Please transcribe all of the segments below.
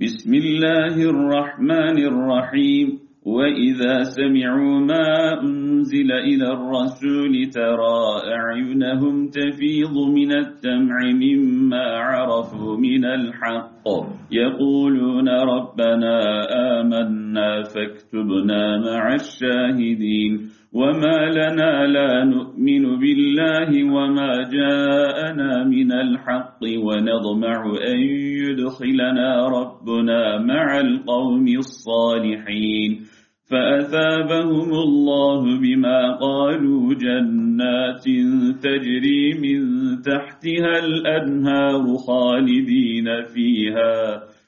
بسم الله الرحمن الرحيم. وإذا سمعوا ما أنزل إلى الرسول ترى أعينهم تفيض من الدمع مما عرفوا من الحق. يقولون ربنا آمنا فاكتبنا مع الشاهدين. وما لنا لا نؤمن بالله وما جاءنا من الحق ونضمع أن يدخلنا ربنا مع القوم الصالحين فأثابهم الله بما قالوا جنات تجري من تحتها الأنهار خالدين فيها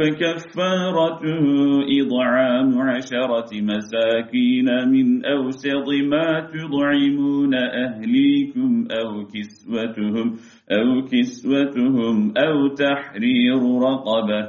فكفارته إضعام عشرة مساكين من أوسط ما تضعمون أهليكم أو كسوتهم أو كسوتهم أو تحرير رقبة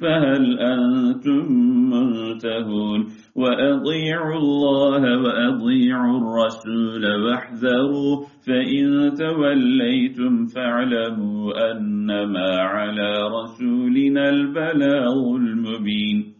فهل أنتم منتهون؟ وأضيعوا الله وأضيعوا الرسول واحذروا فإن توليتم فاعلموا أنما على رسولنا البلاغ المبين.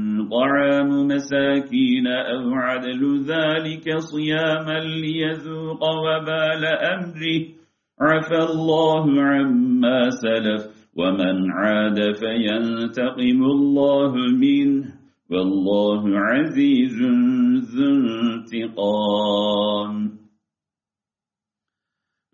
طعام مساكين أو عدل ذلك صياما ليذوق وبال أمره عفى الله عما سلف ومن عاد فينتقم الله منه والله عزيز ذو انتقام.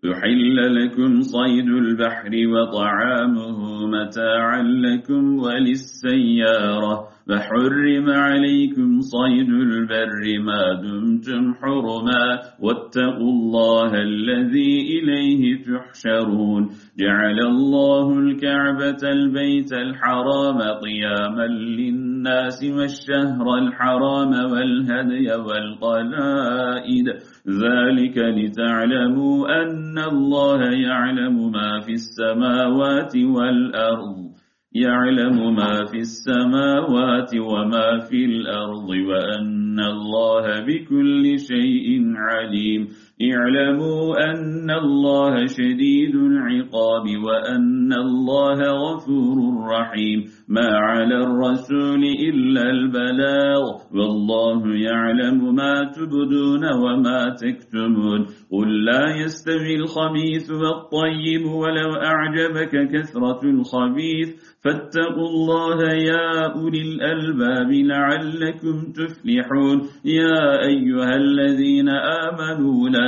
يحل لكم صيد البحر وطعامه متاعا لكم وللسيارة فحرم عليكم صيد البر ما دمتم حرما واتقوا الله الذي إليه تحشرون. جعل الله الكعبة البيت الحرام قياما للناس والشهر الحرام والهدي والقلائد. ذلك لتعلموا أن الله يعلم ما في السماوات والأرض. يعلم ما في السماوات وما في الأرض وأن الله بكل شيء عليم. اعلموا أن الله شديد العقاب وأن الله غفور رحيم. ما على الرسول إلا البلاغ. والله يعلم ما تبدون وما تكتمون. قل لا يستوي الخبيث والطيب ولو أعجبك كثرة الخبيث. فاتقوا الله يا أولي الألباب لعلكم تفلحون. يا أيها الذين آمنوا لا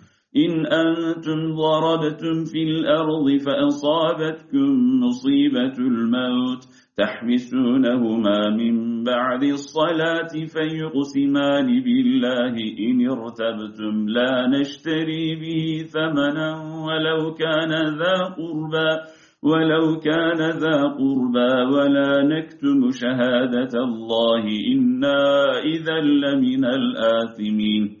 إن أنتم ضربتم في الأرض فأصابتكم مصيبة الموت تحبسونهما من بعد الصلاة فيقسمان بالله إن ارتبتم لا نشتري به ثمنا ولو كان ذا قربا ولو كان ذا قربا ولا نكتم شهادة الله إنا إذا لمن الآثمين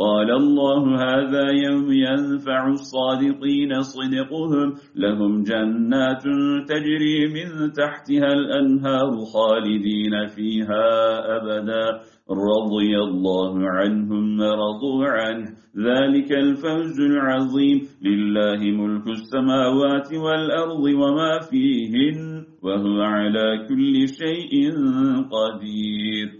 قال الله هذا يوم ينفع الصادقين صدقهم لهم جنات تجري من تحتها الأنهار خالدين فيها أبدا. رضي الله عنهم رضوا عنه. ذلك الفوز العظيم. لله ملك السماوات والأرض وما فيهن وهو على كل شيء قدير.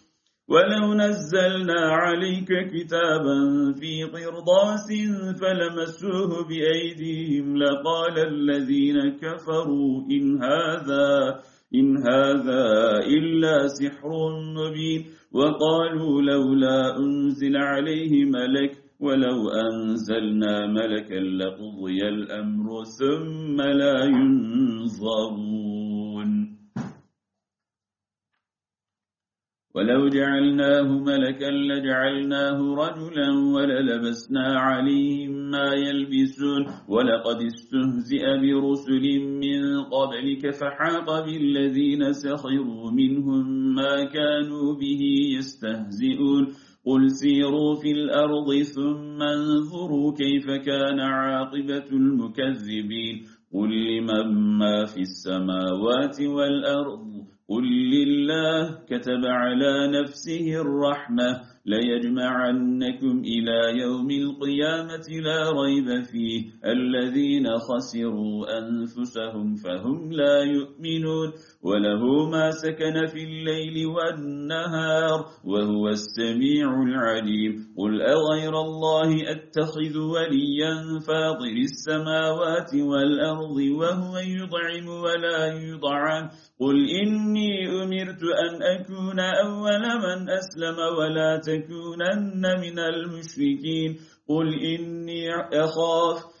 ولو نزلنا عليك كتابا في قرضاس فلمسوه بأيديهم لقال الذين كفروا إن هذا إن هذا إلا سحر مبين وقالوا لولا أنزل عليه ملك ولو أنزلنا ملكا لقضي الأمر ثم لا ينظرون ولو جعلناه ملكا لجعلناه رجلا وللبسنا عليهم ما يلبسون. ولقد استهزئ برسل من قبلك فحاق بالذين سخروا منهم ما كانوا به يستهزئون. قل سيروا في الأرض ثم انظروا كيف كان عاقبة المكذبين. قل لمن ما في السماوات والأرض قل لله كتب على نفسه الرحمة ليجمعنكم إلى يوم القيامة لا ريب فيه. الذين خسروا أنفسهم فهم لا يؤمنون. وله ما سكن في الليل والنهار وهو السميع العليم. قل أغير الله أتخذ وليا فاطر السماوات والأرض وهو يضعم ولا يضعم قل إني أمرت أن أكون أول من أسلم ولا تكونن من المشركين. قل إني أخاف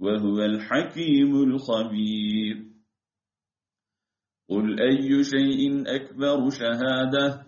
وهو الحكيم الخبير. قل أي شيء أكبر شهادة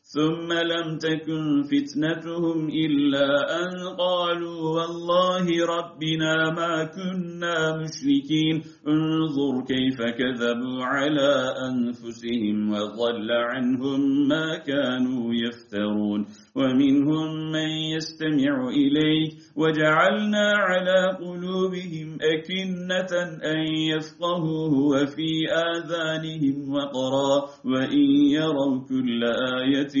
ثم لم تكن فتنتهم إلا أن قالوا والله ربنا ما كنا مشركين. انظر كيف كذبوا على أنفسهم وضل عنهم ما كانوا يفترون. ومنهم من يستمع إليك. وجعلنا على قلوبهم أكنة أن يفقهوه وفي آذانهم وقرا. وإن يروا كل آية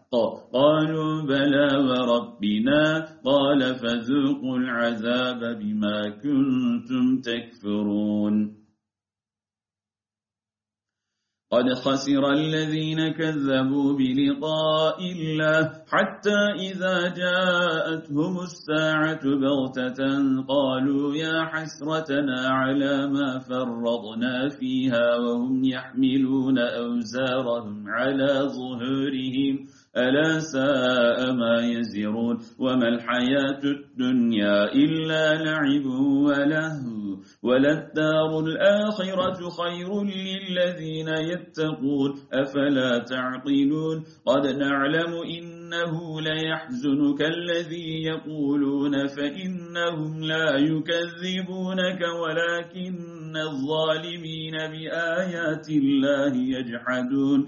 قالوا بلى وربنا. قال فذوقوا العذاب بما كنتم تكفرون. قد خسر الذين كذبوا بلقاء الله حتى إذا جاءتهم الساعة بغتة قالوا يا حسرتنا على ما فرضنا فيها وهم يحملون أوزارهم على ظهورهم. ألا ساء ما يزرون وما الحياة الدنيا إلا لعب ولهو وللدار الآخرة خير للذين يتقون أفلا تعقلون قد نعلم إنه ليحزنك الذي يقولون فإنهم لا يكذبونك ولكن الظالمين بآيات الله يجحدون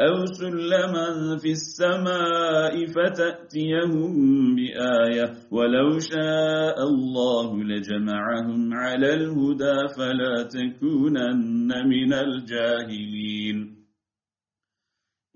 أو سلما في السماء فتأتيهم بآية ولو شاء الله لجمعهم على الهدى فلا تكونن من الجاهلين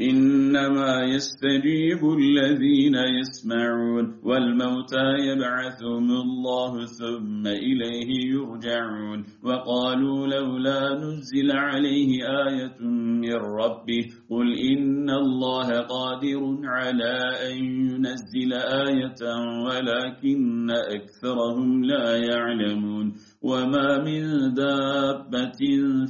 إنما يستجيب الذين يسمعون والموتى يبعثهم الله ثم إليه يرجعون وقالوا لولا نزل عليه آية من ربه قل إن الله قادر على أن ينزل آية ولكن أكثرهم لا يعلمون وما من دابة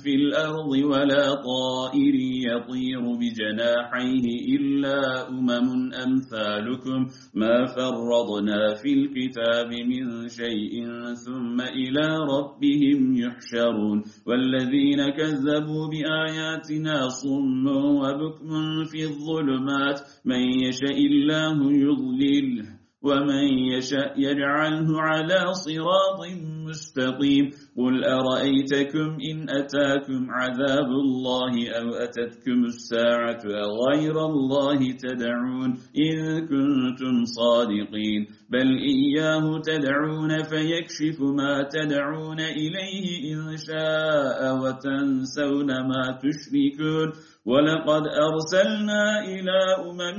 في الأرض ولا طائر يطير بجناحيه إلا أمم أمثالكم ما فرضنا في الكتاب من شيء ثم إلى ربهم يحشرون والذين كذبوا بآياتنا صم وبكم في الظلمات من يشاء الله يضلله ومن يشاء يجعله على صراط مستقيم. قل أرأيتكم إن أتاكم عذاب الله أو أتتكم الساعة أغير الله تدعون إن كنتم صادقين. بل إياه تدعون فيكشف ما تدعون إليه إن شاء وتنسون ما تشركون. ولقد أرسلنا إلى أمم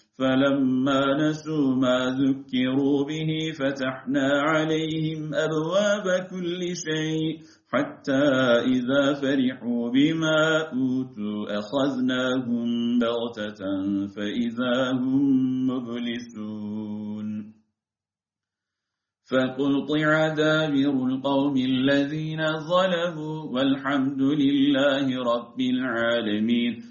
فلما نسوا ما ذكروا به فتحنا عليهم أبواب كل شيء حتى إذا فرحوا بما أوتوا أخذناهم بغتة فإذا هم مبلسون. فقلطع دابر القوم الذين ظلموا والحمد لله رب العالمين.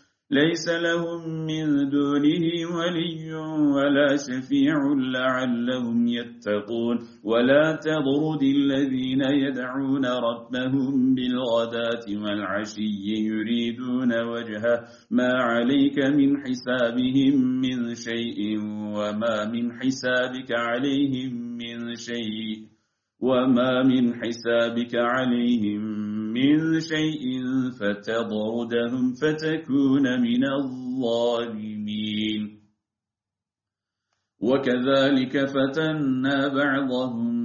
ليس لهم من دونه ولي ولا شفيع لعلهم يتقون. ولا تضرد الذين يدعون ربهم بالغداة والعشي يريدون وجهه. ما عليك من حسابهم من شيء وما من حسابك عليهم من شيء. وما من حسابك عليهم من شيء فتضردهم فتكون من الظالمين. وكذلك فتنا بعضهم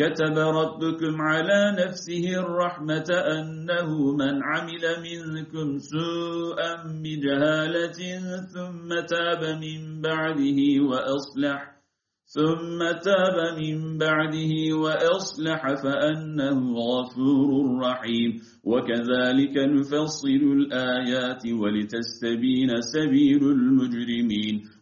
كتب ربكم على نفسه الرحمة أنه من عمل منكم سوءا بجهالة ثم تاب من بعده وأصلح ثم تاب من بعده وأصلح فأنه غفور رحيم. وكذلك نفصل الآيات ولتستبين سبيل المجرمين.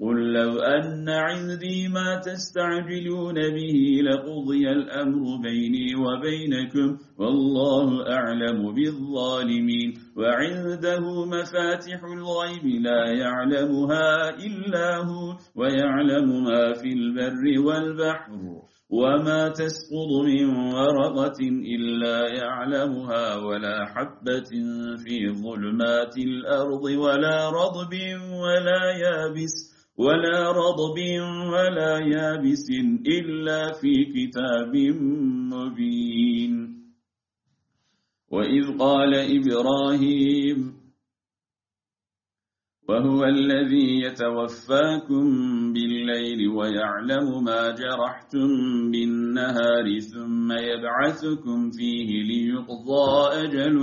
قل لو أن عندي ما تستعجلون به لقضي الأمر بيني وبينكم والله أعلم بالظالمين وعنده مفاتح الغيب لا يعلمها إلا هو ويعلم ما في البر والبحر وما تسقط من ورقة إلا يعلمها ولا حبة في ظلمات الأرض ولا رضب ولا يابس ولا رضب ولا يابس إلا في كتاب مبين. وإذ قال إبراهيم وهو الذي يتوفاكم بالليل ويعلم ما جرحتم بالنهار ثم يبعثكم فيه ليقضى أجل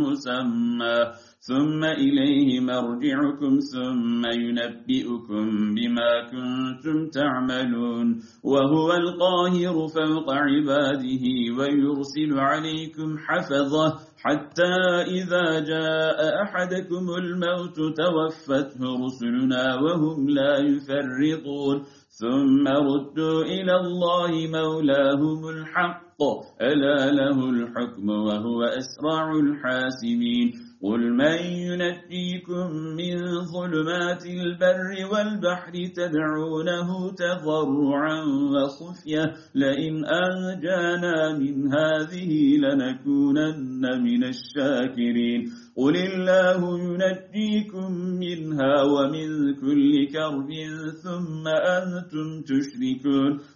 مسمى. ثم إليه مرجعكم ثم ينبئكم بما كنتم تعملون. وهو القاهر فوق عباده ويرسل عليكم حفظه حتى إذا جاء أحدكم الموت توفته رسلنا وهم لا يفرطون. ثم ردوا إلى الله مولاهم الحق. ألا له الحكم وهو أسرع الحاسبين. قل من ينجيكم من ظلمات البر والبحر تدعونه تضرعا وخفية لئن أنجانا من هذه لنكونن من الشاكرين قل الله ينجيكم منها ومن كل كرب ثم أنتم تشركون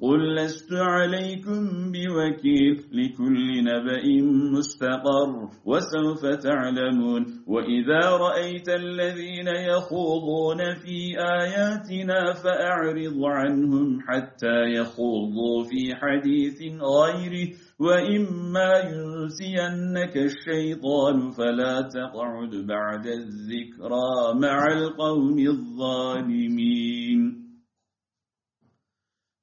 قل لست عليكم بوكيل لكل نبأ مستقر وسوف تعلمون. وإذا رأيت الذين يخوضون في آياتنا فأعرض عنهم حتى يخوضوا في حديث غيره. وإما ينسينك الشيطان فلا تقعد بعد الذكرى مع القوم الظالمين.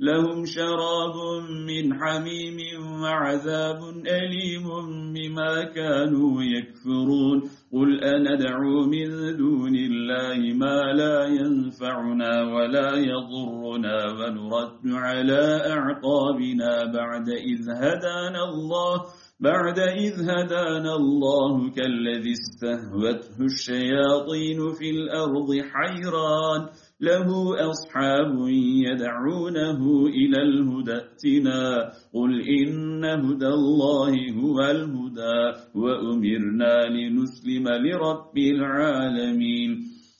لهم شراب من حميم وعذاب أليم بما كانوا يكفرون. قل أندعو من دون الله ما لا ينفعنا ولا يضرنا ونرد على أعقابنا بعد إذ هدانا الله. بعد إذ هدانا الله كالذي استهوته الشياطين في الأرض حيران. له أصحاب يدعونه إلى الهدى اتنا قل إن هدى الله هو الهدى وأمرنا لنسلم لرب العالمين.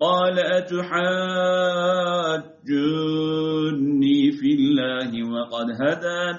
قال أتحاجوني في الله وقد هدان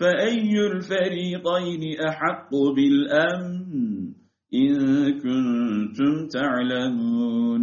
فأي الفريقين أحق بالأمن إن كنتم تعلمون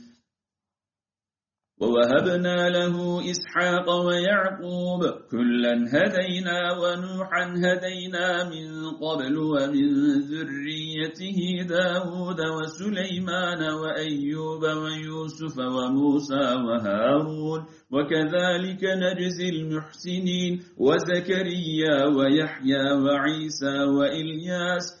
ووهبنا له إسحاق ويعقوب كلا هدينا ونوحا هدينا من قبل ومن ذريته داود وسليمان وأيوب ويوسف وموسى وهارون وكذلك نجزي المحسنين وزكريا ويحيى وعيسى وإلياس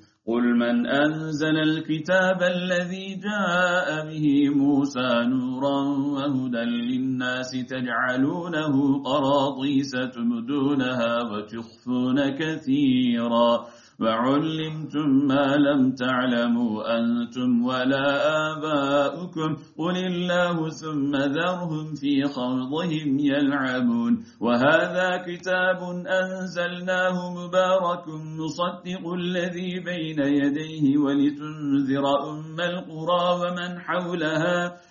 قل من أنزل الكتاب الذي جاء به موسى نورا وهدى للناس تجعلونه قراطيس تمدونها وتخفون كثيرا وعلمتم ما لم تعلموا أنتم ولا آباؤكم. قل الله ثم ذرهم في خوضهم يلعبون. وهذا كتاب أنزلناه مبارك مصدق الذي بين يديه ولتنذر أم القرى ومن حولها.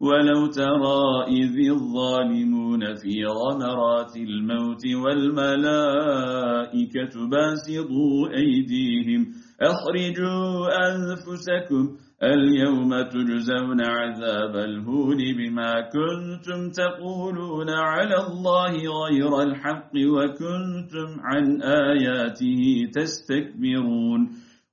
ولو ترى إذ الظالمون في غمرات الموت والملائكة باسطوا أيديهم أخرجوا أنفسكم اليوم تجزون عذاب الهون بما كنتم تقولون على الله غير الحق وكنتم عن آياته تستكبرون.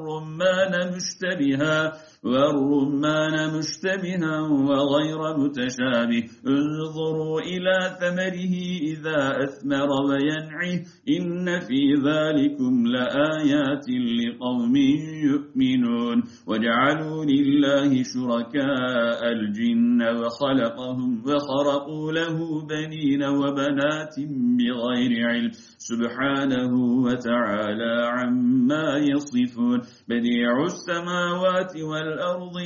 والرمان مشتبها والرمان مشتبها وغير متشابه. انظروا إلى ثمره إذا أثمر وينعه. إن في ذلكم لآيات لقوم يؤمنون. وجعلوا لله شركاء الجن وخلقهم وخرقوا له بنين وبنات بغير علم. سبحانه وتعالى عما يصفون. بديع السماوات والأرض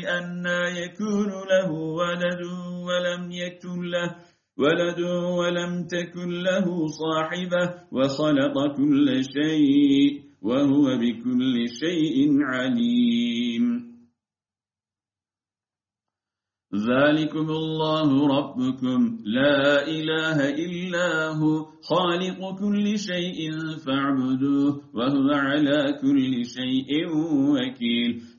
أنا يكون له ولد ولم يكن له ولد ولم تكن له صاحبة وخلق كل شيء وهو بكل شيء عليم. ذلكم الله ربكم. لا إله إلا هو. خالق كل شيء فاعبدوه وهو على كل شيء وكيل.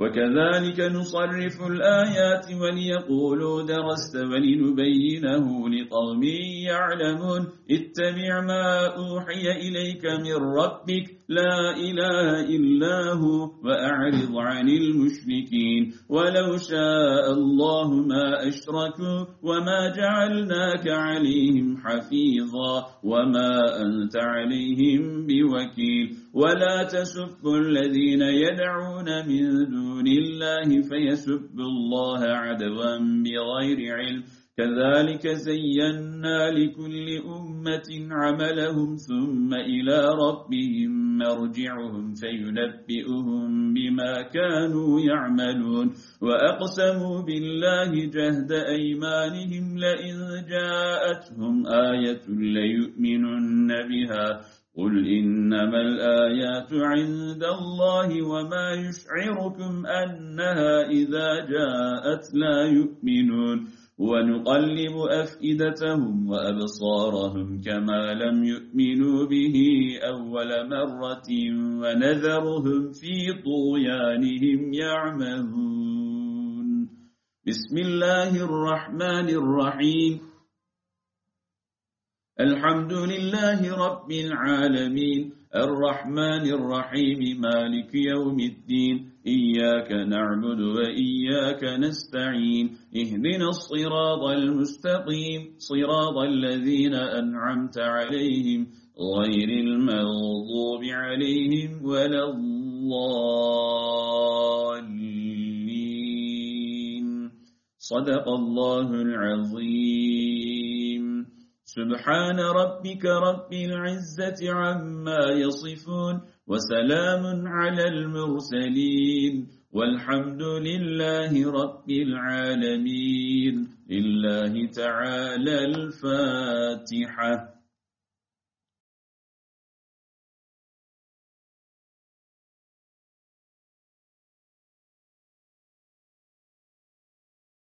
وكذلك نصرف الآيات وليقولوا درست ولنبينه لقوم يعلمون اتبع ما أوحي إليك من ربك لا إله إلا هو وأعرض عن المشركين. ولو شاء الله ما أشركوا وما جعلناك عليهم حفيظا وما أنت عليهم بوكيل. ولا تسبوا الذين يدعون من دون الله فيسبوا الله عدوا بغير علم. كذلك زينا لكل أمة عملهم ثم إلى ربهم مرجعهم فينبئهم بما كانوا يعملون. وأقسموا بالله جهد أيمانهم لئن جاءتهم آية ليؤمنن بها. قل إنما الآيات عند الله وما يشعركم أنها إذا جاءت لا يؤمنون. ونقلب أفئدتهم وأبصارهم كما لم يؤمنوا به أول مرة ونذرهم في طغيانهم يعمهون. بسم الله الرحمن الرحيم. الحمد لله رب العالمين. الرحمن الرحيم. مالك يوم الدين. إياك نعبد وإياك نستعين اهدنا الصراط المستقيم صراط الذين أنعمت عليهم غير المغضوب عليهم ولا الضالين. صدق الله العظيم. سبحان ربك رب العزة عما يصفون وسلام على المرسلين والحمد لله رب العالمين لله تعالى الفاتحة.